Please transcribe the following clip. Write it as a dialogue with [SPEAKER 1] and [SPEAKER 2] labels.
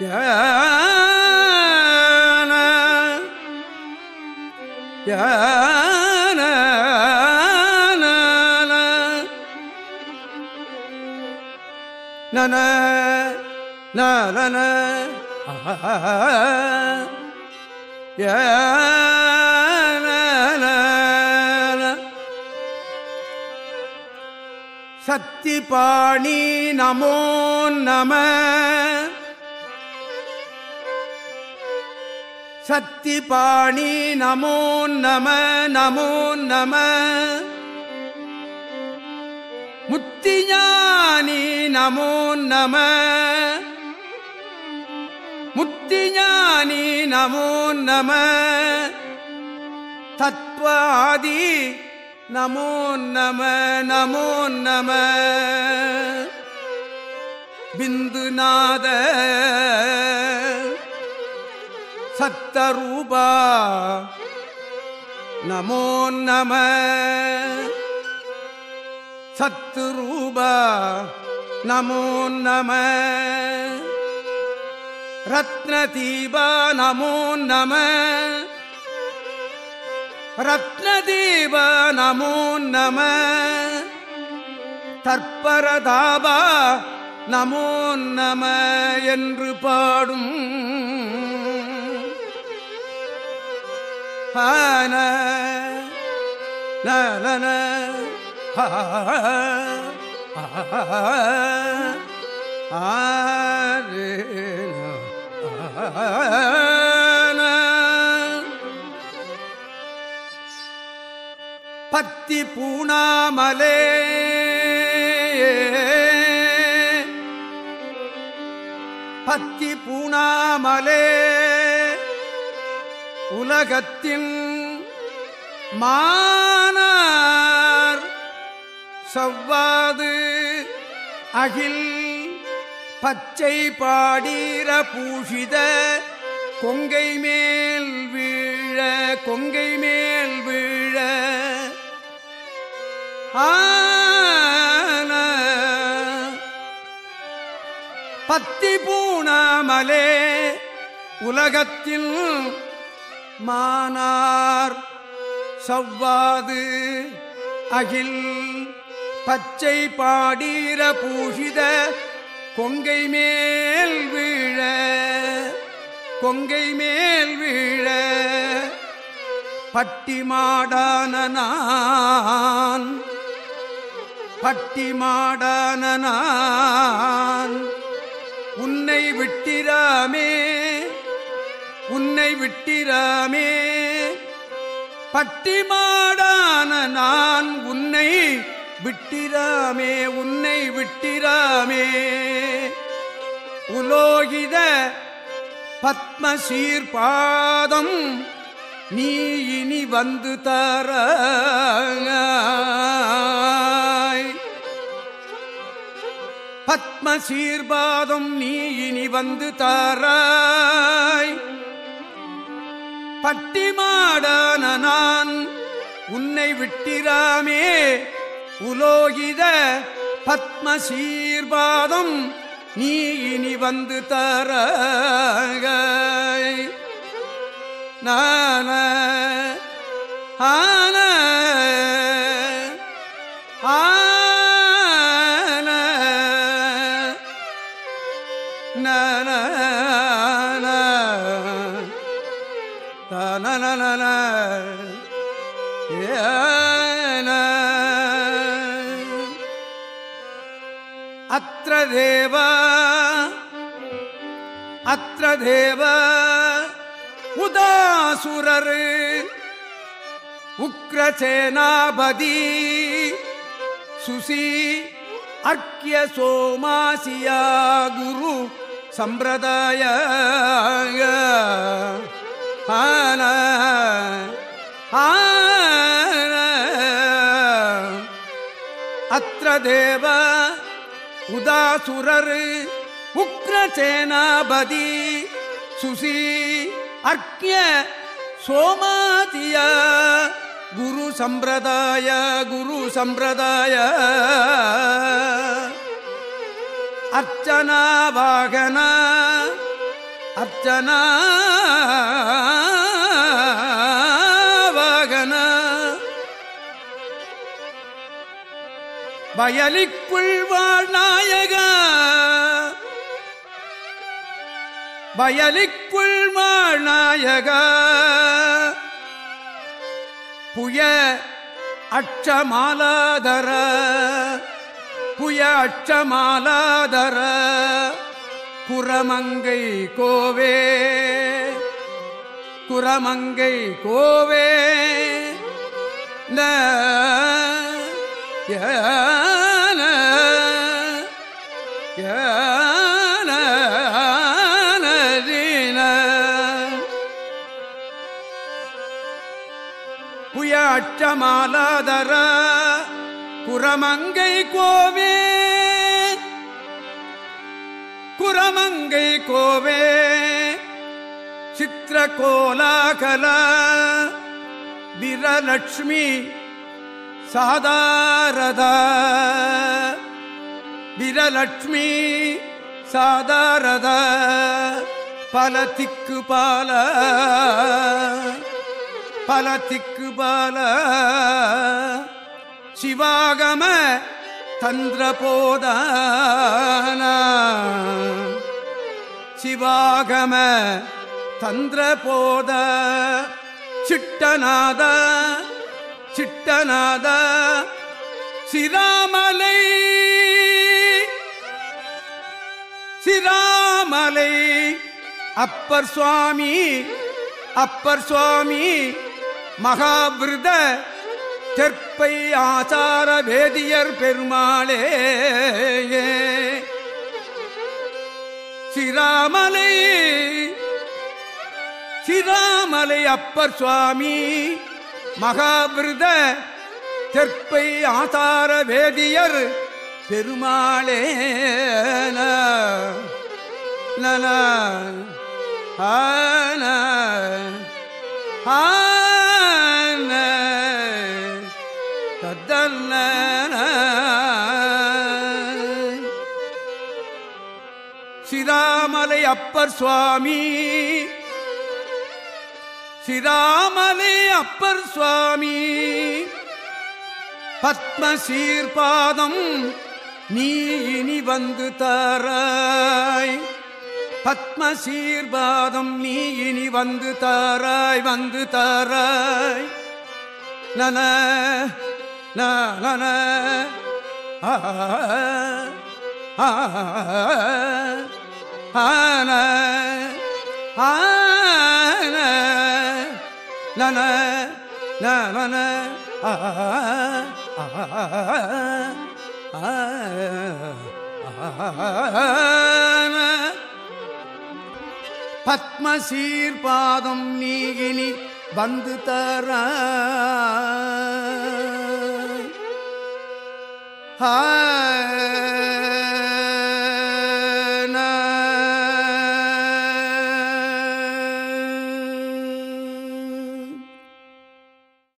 [SPEAKER 1] Yeah. நன நன சக்தி பாணி நமோ நம. சக்தி பாணி நமோ நம நமோ நம. முத்திஞானி நமோ நம. முத்திஞானி நமோ நம. தத்வாதி நமோ நம நமோ நம. பிந்துநாத சத்தரூபா நமோ நம. சத்துரூபா நமோ நம. ரத்னதீபா நமோ நம. ரத்னதீப நமோ நம. தற்பரதாபா நமோ நம என்று பாடும். ஆன நன பத்தி பூணாமலே பத்தி பூணாமலே உலகத்தின் மா செவ்வாது. அகில் பச்சை பாடீர பூஷித. கொங்கை மேல் வீழ கொங்கை மேல் வீழ. ஆன பத்தி பூணாமலே உலகத்தில் மானார். சவ்வாது அகில் பச்சை பாடீர பூஷித கொங்கை மேல் வீழ கொங்கை மேல் வீழ. பட்டி மாடான பட்டி மாடான உன்னை விட்டிராமே உன்னை விட்டிராமே. பட்டிமாடான நான் உன்னை விட்டிராமே உன்னை விட்டிராமே. உலோகித பத்மசீர்பாதம் நீ இனி வந்து தர பத்மசீர்பாதம் நீ இனி வந்து தாராய். பட்டிமாடான நான் உன்னை விட்டிராமே. உலோகித பத்மசீர்வாதம் நீ இனி வந்து தர நான ஆன அத்திர தேவ அத்திர தேவ உதாசுரர் உக்ரசேனாபதி சுசி அர்க்கிய சோமாசியா குரு சம்பிரதாய ஆன ஆன அத்திர தேவ உதாசுரரு உக்ரசேனாபதி சுசி அர்க்கிய சோமாதிய குரு சம்பிரதாய குரு சம்பிரதாய. அர்ச்சனா வாகன அர்ச்சனா வயலிக்குள் வாழ்நாயகா வயலிக்குள் வாழ் புய அச்சமாலாதர. புய அச்சமாலாதர. குரமங்கை கோவே. குரமங்கை கோவே. ந புய அச்சமாலாதர குரமங்கை கோவே. குரமங்கை கோவே. சித்திர கோலாகல வீரலட்சுமி சாதாரத. வீரலட்சுமி சாதாரத. பல திக்கு பால பல திக்கு பல சிவாகம தந்திர சிவாகம தந்திர போத சிட்டநாத சிட்டநாத சிராமலை. சிராமலை அப்பர் சுவாமி அப்பர் சுவாமி மகாபிருத தெற்பை ஆச்சார வேதியர் பெருமாளே. சிராமலை சிராமலை அப்பர் சுவாமி மகாபிருத தெற்பை ஆசார வேதியர் பெருமாளே. நல ஆ. சிதாமலை அப்பர் சுவாமி. சிதாமலை அப்பர் சுவாமி. பத்மசீர்பாதம் நீ இனி வந்து தாராய். பத்மசீர்பாதம் நீ இனி வந்து தாராய் வந்து தாராய். நன நன ஆ. ஆன ஆன நன நன ஆ பத்ம சீர்பாதம் நீகினி வந்து தர ஆ